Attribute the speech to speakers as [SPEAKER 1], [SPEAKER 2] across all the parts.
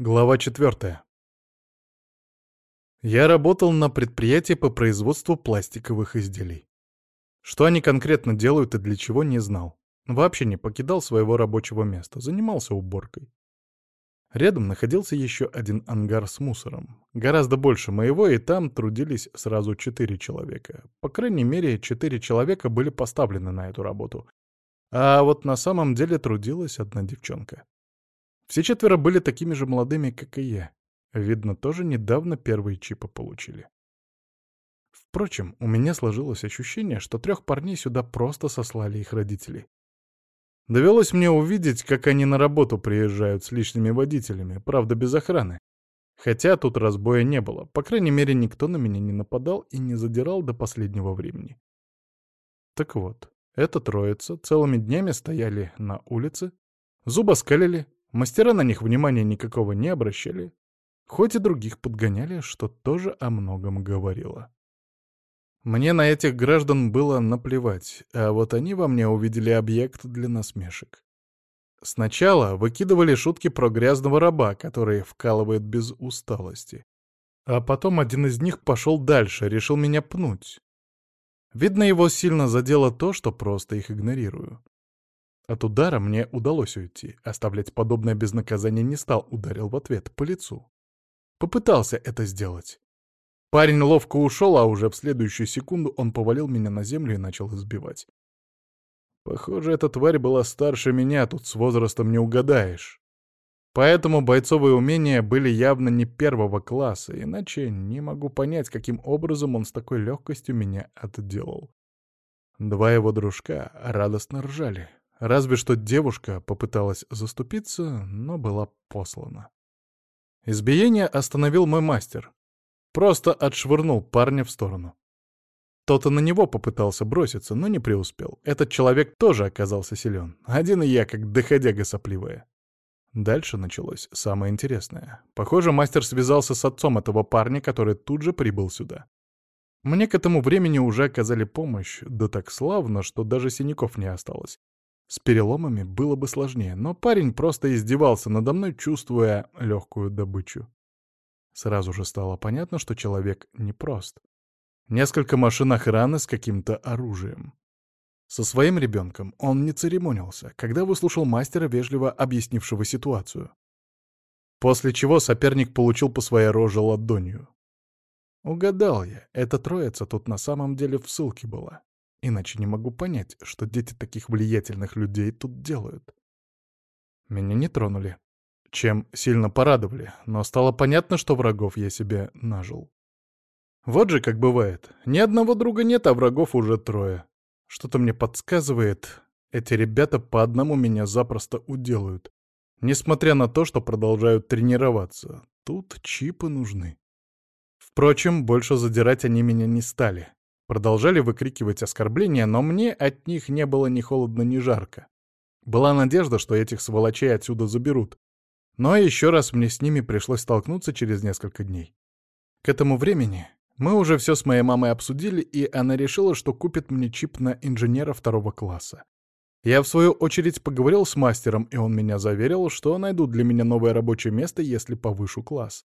[SPEAKER 1] Глава 4. Я работал на предприятии по производству пластиковых изделий. Что они конкретно делают и для чего, не знал. Вообще не покидал своего рабочего места, занимался уборкой. Рядом находился еще один ангар с мусором. Гораздо больше моего, и там трудились сразу четыре человека. По крайней мере, четыре человека были поставлены на эту работу. А вот на самом деле трудилась одна девчонка. Все четверо были такими же молодыми, как и я. Видно, тоже недавно первые чипы получили. Впрочем, у меня сложилось ощущение, что трех парней сюда просто сослали их родители. Довелось мне увидеть, как они на работу приезжают с личными водителями, правда, без охраны. Хотя тут разбоя не было, по крайней мере, никто на меня не нападал и не задирал до последнего времени. Так вот, эта троица целыми днями стояли на улице, зубы скалили, Мастера на них внимания никакого не обращали, хоть и других подгоняли, что тоже о многом говорило. Мне на этих граждан было наплевать, а вот они во мне увидели объект для насмешек. Сначала выкидывали шутки про грязного раба, который вкалывает без усталости. А потом один из них пошел дальше, решил меня пнуть. Видно, его сильно задело то, что просто их игнорирую. От удара мне удалось уйти. Оставлять подобное без наказания не стал, ударил в ответ по лицу. Попытался это сделать. Парень ловко ушел, а уже в следующую секунду он повалил меня на землю и начал избивать. Похоже, эта тварь была старше меня, тут с возрастом не угадаешь. Поэтому бойцовые умения были явно не первого класса, иначе не могу понять, каким образом он с такой легкостью меня отделал. Два его дружка радостно ржали. Разве что девушка попыталась заступиться, но была послана. Избиение остановил мой мастер. Просто отшвырнул парня в сторону. Тот и на него попытался броситься, но не преуспел. Этот человек тоже оказался силен. Один и я, как доходяга сопливая. Дальше началось самое интересное. Похоже, мастер связался с отцом этого парня, который тут же прибыл сюда. Мне к этому времени уже оказали помощь, да так славно, что даже синяков не осталось. С переломами было бы сложнее, но парень просто издевался надо мной, чувствуя легкую добычу. Сразу же стало понятно, что человек непрост. Несколько машин охраны с каким-то оружием. Со своим ребенком он не церемонился, когда выслушал мастера, вежливо объяснившего ситуацию. После чего соперник получил по своей роже ладонью. Угадал я, эта троица тут на самом деле в ссылке была. Иначе не могу понять, что дети таких влиятельных людей тут делают. Меня не тронули, чем сильно порадовали, но стало понятно, что врагов я себе нажил. Вот же как бывает. Ни одного друга нет, а врагов уже трое. Что-то мне подсказывает, эти ребята по одному меня запросто уделают. Несмотря на то, что продолжают тренироваться. Тут чипы нужны. Впрочем, больше задирать они меня не стали. Продолжали выкрикивать оскорбления, но мне от них не было ни холодно, ни жарко. Была надежда, что этих сволочей отсюда заберут. Но еще раз мне с ними пришлось столкнуться через несколько дней. К этому времени мы уже все с моей мамой обсудили, и она решила, что купит мне чип на инженера второго класса. Я, в свою очередь, поговорил с мастером, и он меня заверил, что найдут для меня новое рабочее место, если повышу класс.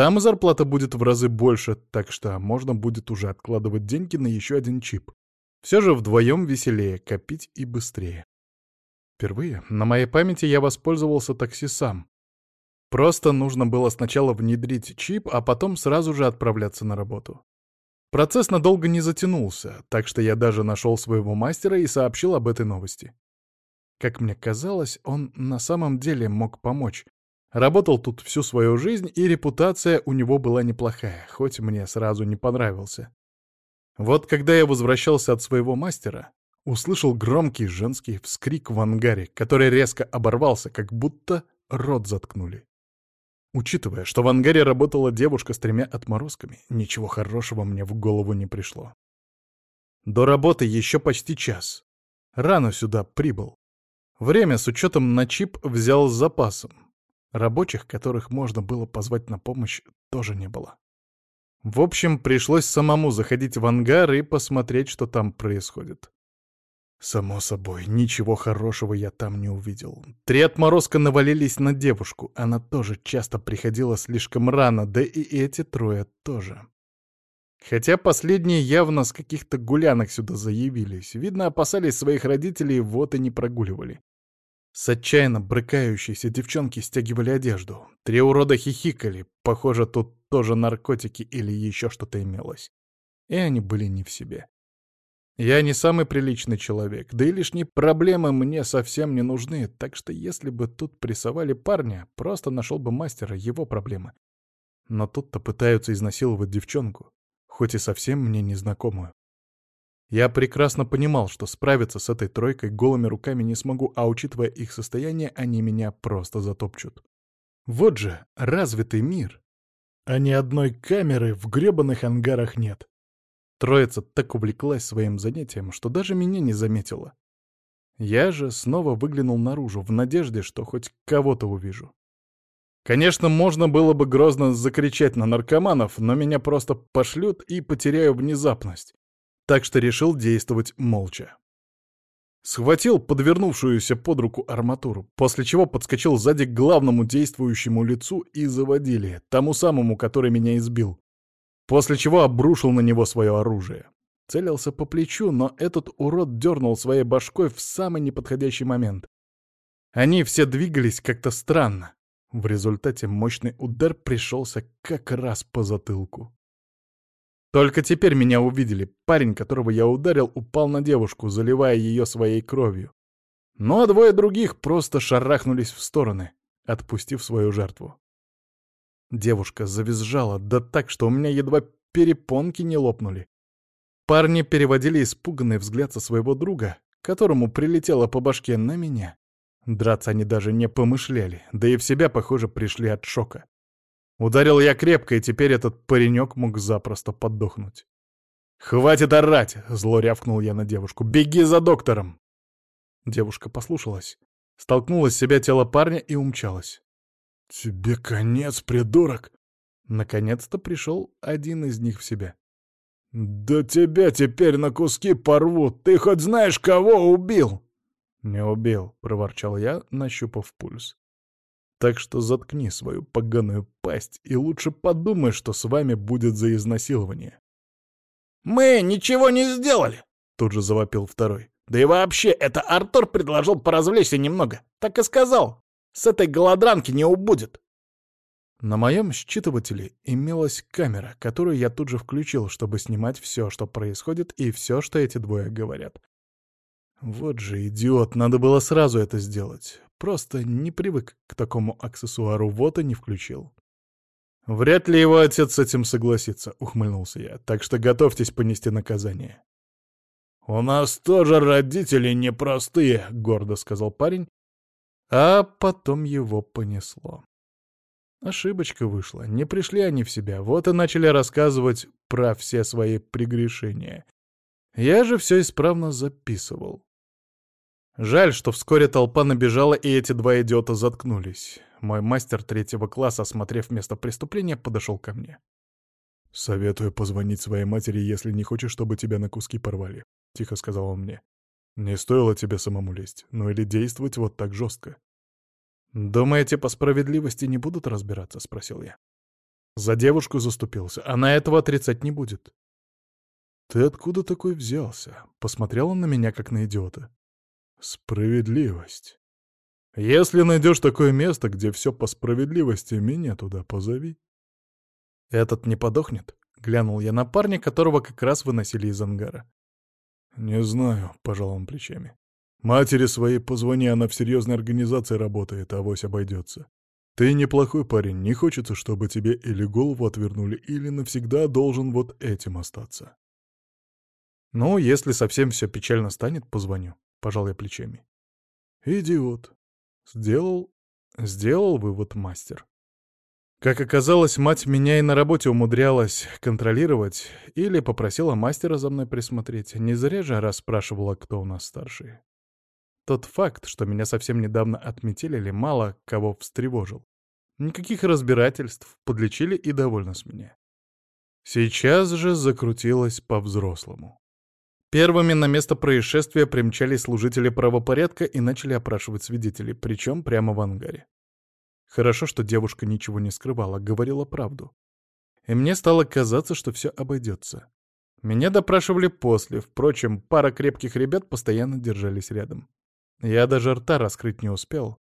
[SPEAKER 1] Там зарплата будет в разы больше, так что можно будет уже откладывать деньги на еще один чип. Все же вдвоем веселее, копить и быстрее. Впервые на моей памяти я воспользовался такси сам. Просто нужно было сначала внедрить чип, а потом сразу же отправляться на работу. Процесс надолго не затянулся, так что я даже нашел своего мастера и сообщил об этой новости. Как мне казалось, он на самом деле мог помочь, Работал тут всю свою жизнь, и репутация у него была неплохая, хоть мне сразу не понравился. Вот когда я возвращался от своего мастера, услышал громкий женский вскрик в ангаре, который резко оборвался, как будто рот заткнули. Учитывая, что в ангаре работала девушка с тремя отморозками, ничего хорошего мне в голову не пришло. До работы еще почти час. Рано сюда прибыл. Время с учетом на чип взял с запасом. Рабочих, которых можно было позвать на помощь, тоже не было. В общем, пришлось самому заходить в ангар и посмотреть, что там происходит. Само собой, ничего хорошего я там не увидел. Три отморозка навалились на девушку. Она тоже часто приходила слишком рано, да и эти трое тоже. Хотя последние явно с каких-то гулянок сюда заявились. Видно, опасались своих родителей, вот и не прогуливали. С отчаянно брыкающейся девчонки стягивали одежду. Три урода хихикали. Похоже, тут тоже наркотики или еще что-то имелось. И они были не в себе. Я не самый приличный человек, да и лишние проблемы мне совсем не нужны, так что если бы тут прессовали парня, просто нашел бы мастера его проблемы. Но тут-то пытаются изнасиловать девчонку, хоть и совсем мне незнакомую. Я прекрасно понимал, что справиться с этой тройкой голыми руками не смогу, а учитывая их состояние, они меня просто затопчут. Вот же развитый мир. А ни одной камеры в гребаных ангарах нет. Троица так увлеклась своим занятием, что даже меня не заметила. Я же снова выглянул наружу, в надежде, что хоть кого-то увижу. Конечно, можно было бы грозно закричать на наркоманов, но меня просто пошлют и потеряю внезапность так что решил действовать молча. Схватил подвернувшуюся под руку арматуру, после чего подскочил сзади к главному действующему лицу и заводили, тому самому, который меня избил. После чего обрушил на него свое оружие. Целился по плечу, но этот урод дернул своей башкой в самый неподходящий момент. Они все двигались как-то странно. В результате мощный удар пришелся как раз по затылку. Только теперь меня увидели. Парень, которого я ударил, упал на девушку, заливая ее своей кровью. Ну а двое других просто шарахнулись в стороны, отпустив свою жертву. Девушка завизжала, да так, что у меня едва перепонки не лопнули. Парни переводили испуганный взгляд со своего друга, которому прилетело по башке на меня. Драться они даже не помышляли, да и в себя, похоже, пришли от шока. Ударил я крепко, и теперь этот паренек мог запросто подохнуть. «Хватит орать!» — зло рявкнул я на девушку. «Беги за доктором!» Девушка послушалась, столкнула с себя тело парня и умчалась. «Тебе конец, придурок!» Наконец-то пришел один из них в себя. «Да тебя теперь на куски порвут! Ты хоть знаешь, кого убил?» «Не убил», — проворчал я, нащупав пульс. Так что заткни свою поганую пасть и лучше подумай, что с вами будет за изнасилование.
[SPEAKER 2] «Мы ничего не сделали!» — тут же завопил второй. «Да и вообще, это Артур предложил поразвлечься немного. Так и сказал. С этой голодранки не убудет».
[SPEAKER 1] На моем считывателе имелась камера, которую я тут же включил, чтобы снимать все, что происходит, и все, что эти двое говорят. Вот же идиот, надо было сразу это сделать. Просто не привык к такому аксессуару, вот и не включил. «Вряд ли его отец с этим согласится», — ухмыльнулся я, «так что готовьтесь понести наказание».
[SPEAKER 2] «У нас тоже родители непростые», — гордо сказал парень,
[SPEAKER 1] а потом его понесло. Ошибочка вышла, не пришли они в себя, вот и начали рассказывать про все свои прегрешения. Я же все исправно записывал. Жаль, что вскоре толпа набежала, и эти два идиота заткнулись. Мой мастер третьего класса, осмотрев место преступления, подошел ко мне. «Советую позвонить своей матери, если не хочешь, чтобы тебя на куски порвали», — тихо сказал он мне. «Не стоило тебе самому лезть, ну или действовать вот так жестко». «Думаете, по справедливости не будут разбираться?» — спросил я. За девушку заступился, она этого отрицать не будет. «Ты откуда такой взялся?» — посмотрел он на меня, как на идиота. Справедливость. Если найдешь такое место, где все по справедливости, меня туда позови. Этот не подохнет? Глянул я на парня, которого как раз выносили из ангара. Не знаю, пожал он плечами. Матери своей позвони, она в серьезной организации работает, авось обойдется. Ты неплохой парень, не хочется, чтобы тебе или голову отвернули, или навсегда должен вот этим остаться. Ну, если совсем все печально станет, позвоню. — пожал я плечами. «Идиот!» — сделал... сделал вывод мастер. Как оказалось, мать меня и на работе умудрялась контролировать или попросила мастера за мной присмотреть. Не зря же расспрашивала, кто у нас старший. Тот факт, что меня совсем недавно отметили, мало кого встревожил. Никаких разбирательств, подлечили и довольно с меня. Сейчас же закрутилось по-взрослому. Первыми на место происшествия примчались служители правопорядка и начали опрашивать свидетелей, причем прямо в ангаре. Хорошо, что девушка ничего не скрывала, говорила правду. И мне стало казаться, что все обойдется. Меня допрашивали после, впрочем, пара крепких ребят постоянно держались рядом. Я даже рта раскрыть не успел.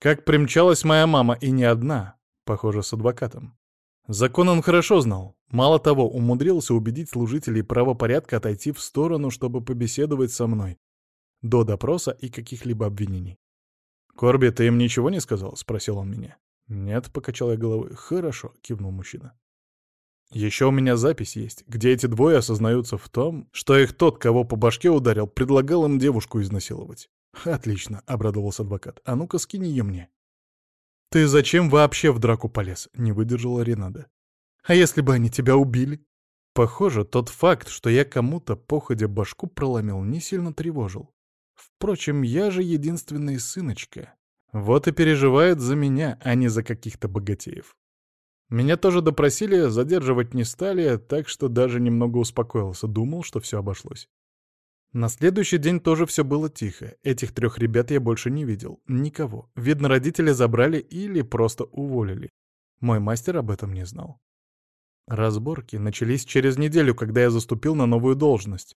[SPEAKER 1] Как примчалась моя мама, и не одна, похоже, с адвокатом. Закон он хорошо знал. Мало того, умудрился убедить служителей правопорядка отойти в сторону, чтобы побеседовать со мной. До допроса и каких-либо обвинений. «Корби, ты им ничего не сказал?» — спросил он меня. «Нет», — покачал я головой. «Хорошо», — кивнул мужчина. «Еще у меня запись есть, где эти двое осознаются в том, что их тот, кого по башке ударил, предлагал им девушку изнасиловать». «Отлично», — обрадовался адвокат. «А ну-ка скинь ее мне». «Ты зачем вообще в драку полез?» — не выдержала Ренада. «А если бы они тебя убили?» Похоже, тот факт, что я кому-то походя башку проломил, не сильно тревожил. Впрочем, я же единственная сыночка. Вот и переживает за меня, а не за каких-то богатеев. Меня тоже допросили, задерживать не стали, так что даже немного успокоился, думал, что все обошлось. На следующий день тоже все было тихо. Этих трех ребят я больше не видел. Никого. Видно, родители забрали или просто уволили. Мой мастер об этом не знал. Разборки начались через неделю, когда я заступил на новую должность.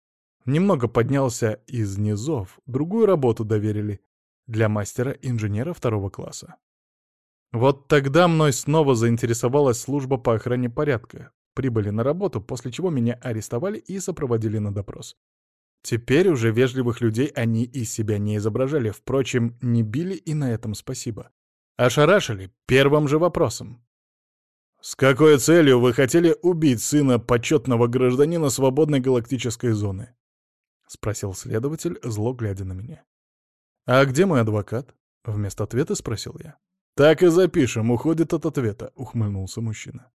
[SPEAKER 1] Немного поднялся из низов, другую работу доверили. Для мастера-инженера второго класса. Вот тогда мной снова заинтересовалась служба по охране порядка. Прибыли на работу, после чего меня арестовали и сопроводили на допрос. Теперь уже вежливых людей они из себя не изображали, впрочем, не били и на этом спасибо. Ошарашили первым же вопросом. «С какой целью вы хотели убить сына почетного гражданина свободной галактической зоны?» — спросил следователь, зло глядя на меня. «А где мой адвокат?» — вместо ответа спросил я. «Так и запишем, уходит от ответа», — ухмыльнулся мужчина.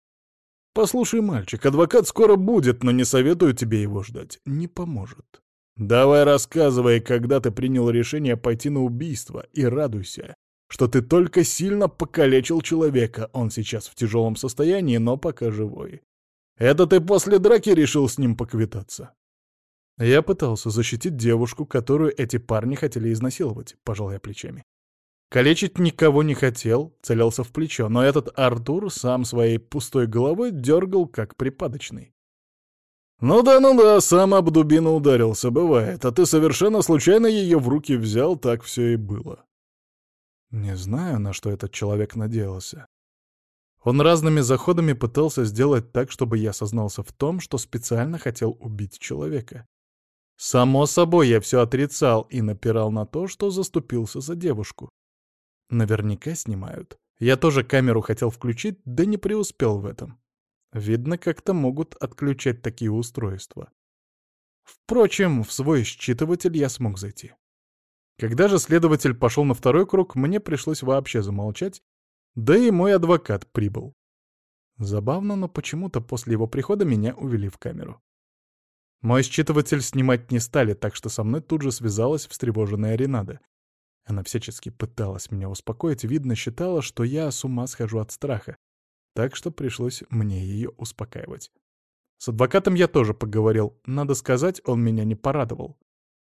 [SPEAKER 1] «Послушай, мальчик, адвокат скоро будет, но не советую тебе его ждать. Не поможет. Давай рассказывай, когда ты принял решение пойти на убийство, и радуйся, что ты только сильно покалечил человека. Он сейчас в тяжелом состоянии, но пока живой. Это ты после драки решил с ним поквитаться?» Я пытался защитить девушку, которую эти парни хотели изнасиловать, пожал я плечами. Калечить никого не хотел, целился в плечо, но этот Артур сам своей пустой головой дергал, как припадочный. «Ну да, ну да, сам об дубину ударился, бывает, а ты совершенно случайно ее в руки взял, так все и было». Не знаю, на что этот человек надеялся. Он разными заходами пытался сделать так, чтобы я сознался в том, что специально хотел убить человека. Само собой, я все отрицал и напирал на то, что заступился за девушку. Наверняка снимают. Я тоже камеру хотел включить, да не преуспел в этом. Видно, как-то могут отключать такие устройства. Впрочем, в свой считыватель я смог зайти. Когда же следователь пошел на второй круг, мне пришлось вообще замолчать, да и мой адвокат прибыл. Забавно, но почему-то после его прихода меня увели в камеру. Мой считыватель снимать не стали, так что со мной тут же связалась встревоженная Ренада. Она всячески пыталась меня успокоить, видно, считала, что я с ума схожу от страха, так что пришлось мне ее успокаивать. С адвокатом я тоже поговорил. Надо сказать, он меня не порадовал.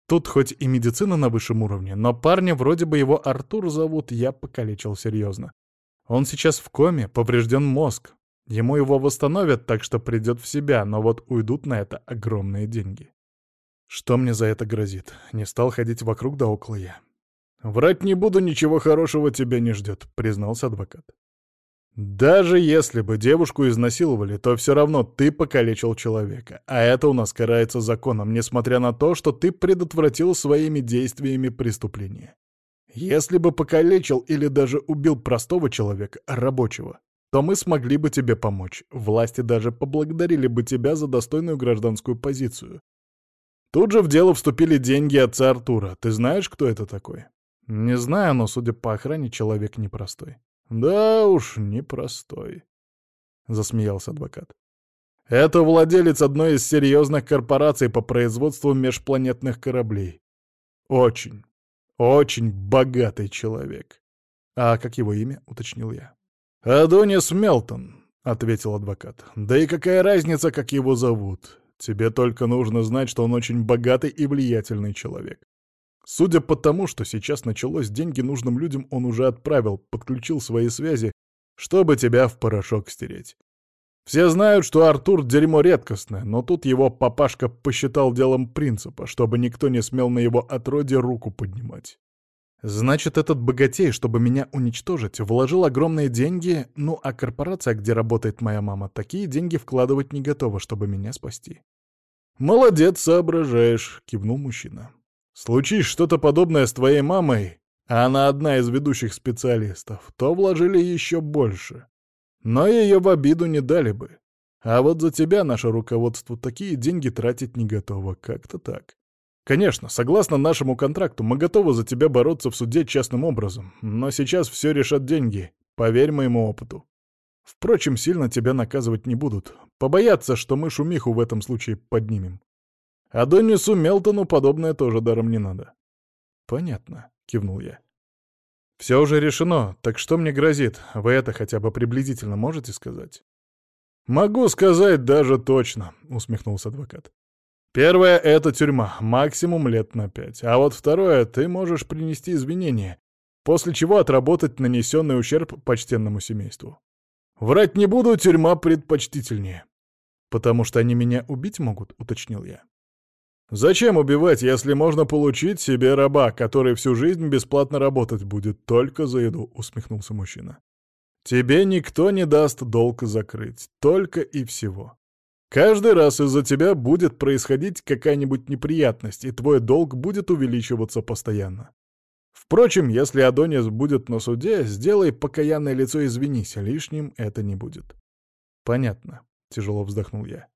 [SPEAKER 1] Тут хоть и медицина на высшем уровне, но парня, вроде бы его Артур зовут, я покалечил серьезно. Он сейчас в коме, поврежден мозг. Ему его восстановят, так что придет в себя, но вот уйдут на это огромные деньги. Что мне за это грозит? Не стал ходить вокруг да около я. «Врать не буду, ничего хорошего тебя не ждет», — признался адвокат. Даже если бы девушку изнасиловали, то все равно ты покалечил человека. А это у нас карается законом, несмотря на то, что ты предотвратил своими действиями преступление. Если бы покалечил или даже убил простого человека, рабочего, то мы смогли бы тебе помочь. Власти даже поблагодарили бы тебя за достойную гражданскую позицию. Тут же в дело вступили деньги отца Артура. Ты знаешь, кто это такой? Не знаю, но, судя по охране, человек непростой. «Да уж, непростой», — засмеялся адвокат. «Это владелец одной из серьезных корпораций по производству межпланетных кораблей. Очень, очень богатый человек». «А как его имя?» — уточнил я. «Адонис Мелтон», — ответил адвокат. «Да и какая разница, как его зовут? Тебе только нужно знать, что он очень богатый и влиятельный человек. Судя по тому, что сейчас началось, деньги нужным людям он уже отправил, подключил свои связи, чтобы тебя в порошок стереть. Все знают, что Артур — дерьмо редкостное, но тут его папашка посчитал делом принципа, чтобы никто не смел на его отродье руку поднимать. Значит, этот богатей, чтобы меня уничтожить, вложил огромные деньги, ну а корпорация, где работает моя мама, такие деньги вкладывать не готова, чтобы меня спасти. «Молодец, соображаешь», — кивнул мужчина. «Случись что-то подобное с твоей мамой, а она одна из ведущих специалистов, то вложили еще больше. Но ее в обиду не дали бы. А вот за тебя наше руководство такие деньги тратить не готово, как-то так. Конечно, согласно нашему контракту, мы готовы за тебя бороться в суде частным образом, но сейчас все решат деньги, поверь моему опыту. Впрочем, сильно тебя наказывать не будут. Побоятся, что мы шумиху в этом случае поднимем. А Донису Мелтону подобное тоже даром не надо. Понятно, кивнул я. «Все уже решено, так что мне грозит? Вы это хотя бы приблизительно можете сказать?» «Могу сказать даже точно», — усмехнулся адвокат. «Первое — это тюрьма, максимум лет на пять. А вот второе — ты можешь принести извинения, после чего отработать нанесенный ущерб почтенному семейству. Врать не буду, тюрьма предпочтительнее». «Потому что они меня убить могут», — уточнил я. Зачем убивать, если можно получить себе раба, который всю жизнь бесплатно работать будет только за еду, усмехнулся мужчина. Тебе никто не даст долг закрыть, только и всего. Каждый раз из-за тебя будет происходить какая-нибудь неприятность, и твой долг будет увеличиваться постоянно. Впрочем, если Адонис будет на суде, сделай покаянное лицо и извинись, лишним это не будет. Понятно, тяжело вздохнул я.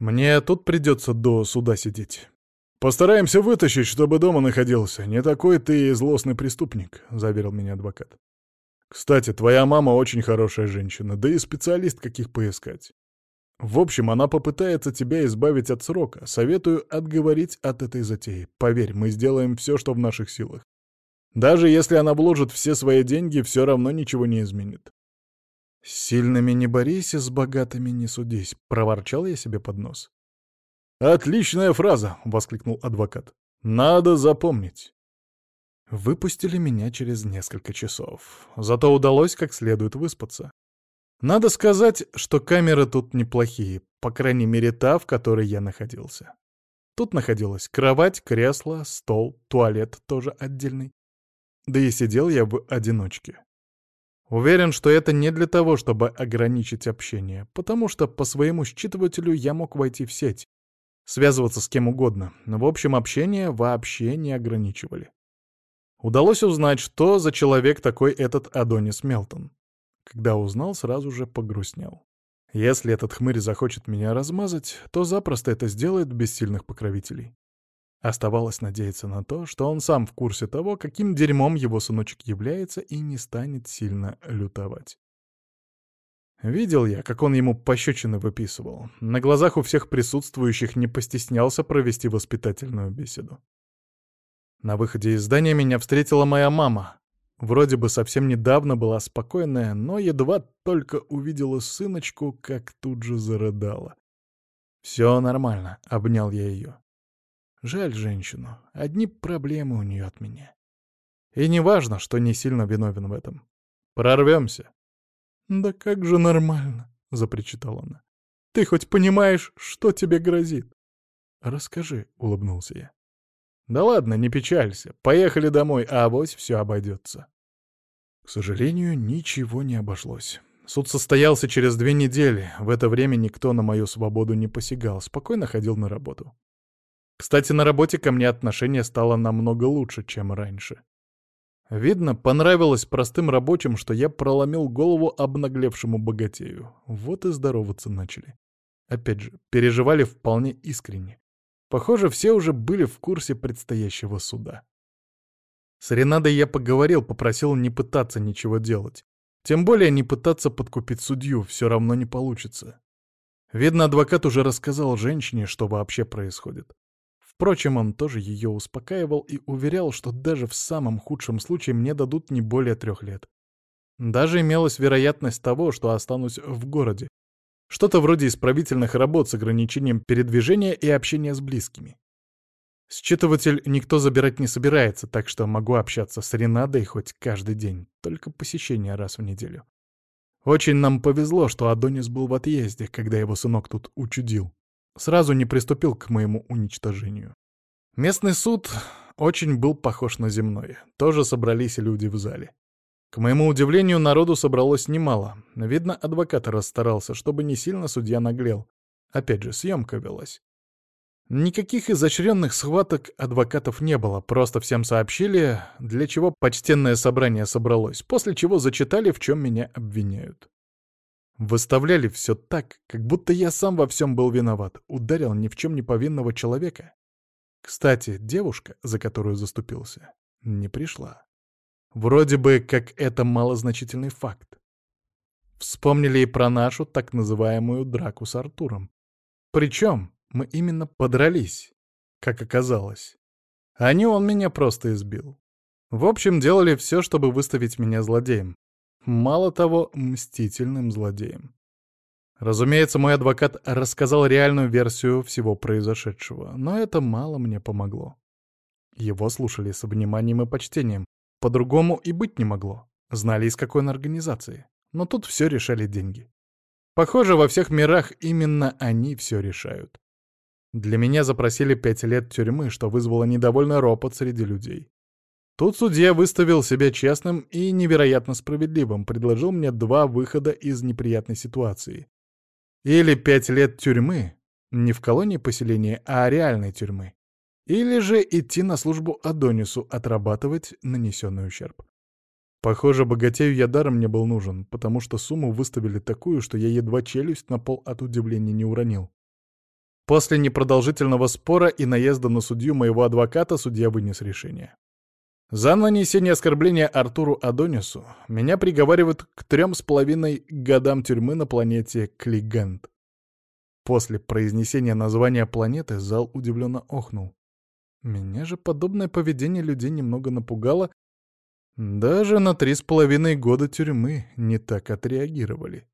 [SPEAKER 1] Мне тут придется до суда сидеть. Постараемся вытащить, чтобы дома находился. Не такой ты и злостный преступник, — заверил меня адвокат. Кстати, твоя мама очень хорошая женщина, да и специалист каких поискать. В общем, она попытается тебя избавить от срока. Советую отговорить от этой затеи. Поверь, мы сделаем все, что в наших силах. Даже если она вложит все свои деньги, все равно ничего не изменит. «С сильными не борись, с богатыми не судись», — проворчал я себе под нос. «Отличная фраза!» — воскликнул адвокат. «Надо запомнить». Выпустили меня через несколько часов. Зато удалось как следует выспаться. Надо сказать, что камеры тут неплохие, по крайней мере та, в которой я находился. Тут находилась кровать, кресло, стол, туалет тоже отдельный. Да и сидел я в одиночке. Уверен, что это не для того, чтобы ограничить общение, потому что по своему считывателю я мог войти в сеть, связываться с кем угодно, но в общем общение вообще не ограничивали. Удалось узнать, что за человек такой этот Адонис Мелтон. Когда узнал, сразу же погрустнел. Если этот хмырь захочет меня размазать, то запросто это сделает без сильных покровителей. Оставалось надеяться на то, что он сам в курсе того, каким дерьмом его сыночек является и не станет сильно лютовать. Видел я, как он ему пощечины выписывал. На глазах у всех присутствующих не постеснялся провести воспитательную беседу. На выходе из здания меня встретила моя мама. Вроде бы совсем недавно была спокойная, но едва только увидела сыночку, как тут же зарыдала. «Все нормально», — обнял я ее. Жаль женщину. Одни проблемы у нее от меня. И не важно, что не сильно виновен в этом. Прорвемся. «Да как же нормально», — запричитала она. «Ты хоть понимаешь, что тебе грозит?» «Расскажи», — улыбнулся я. «Да ладно, не печалься. Поехали домой, а авось все обойдется». К сожалению, ничего не обошлось. Суд состоялся через две недели. В это время никто на мою свободу не посягал, спокойно ходил на работу. Кстати, на работе ко мне отношение стало намного лучше, чем раньше. Видно, понравилось простым рабочим, что я проломил голову обнаглевшему богатею. Вот и здороваться начали. Опять же, переживали вполне искренне. Похоже, все уже были в курсе предстоящего суда. С Ренадой я поговорил, попросил не пытаться ничего делать. Тем более не пытаться подкупить судью, все равно не получится. Видно, адвокат уже рассказал женщине, что вообще происходит. Впрочем, он тоже ее успокаивал и уверял, что даже в самом худшем случае мне дадут не более трех лет. Даже имелась вероятность того, что останусь в городе. Что-то вроде исправительных работ с ограничением передвижения и общения с близкими. Считыватель никто забирать не собирается, так что могу общаться с Ренадой хоть каждый день, только посещение раз в неделю. Очень нам повезло, что Адонис был в отъезде, когда его сынок тут учудил. Сразу не приступил к моему уничтожению. Местный суд очень был похож на земной. Тоже собрались люди в зале. К моему удивлению, народу собралось немало. Видно, адвокат расстарался, чтобы не сильно судья наглел. Опять же, съемка велась. Никаких изощренных схваток адвокатов не было, просто всем сообщили, для чего почтенное собрание собралось, после чего зачитали, в чем меня обвиняют. Выставляли все так, как будто я сам во всем был виноват, ударил ни в чем не повинного человека. Кстати, девушка, за которую заступился, не пришла. Вроде бы как это малозначительный факт. Вспомнили и про нашу так называемую драку с Артуром. Причем мы именно подрались, как оказалось. А не он меня просто избил. В общем, делали все, чтобы выставить меня злодеем. Мало того, мстительным злодеем. Разумеется, мой адвокат рассказал реальную версию всего произошедшего, но это мало мне помогло. Его слушали с вниманием и почтением. По-другому и быть не могло. Знали, из какой он организации. Но тут все решали деньги. Похоже, во всех мирах именно они все решают. Для меня запросили пять лет тюрьмы, что вызвало недовольный ропот среди людей. Тут судья выставил себя честным и невероятно справедливым, предложил мне два выхода из неприятной ситуации. Или пять лет тюрьмы, не в колонии поселения, а реальной тюрьмы. Или же идти на службу Адонису, отрабатывать нанесенный ущерб. Похоже, богатею я даром не был нужен, потому что сумму выставили такую, что я едва челюсть на пол от удивления не уронил. После непродолжительного спора и наезда на судью моего адвоката судья вынес решение. За нанесение оскорбления Артуру Адонису меня приговаривают к трем с половиной годам тюрьмы на планете Клигент. После произнесения названия планеты зал удивленно охнул. Меня же подобное поведение людей немного напугало. Даже на три с половиной года тюрьмы не так отреагировали.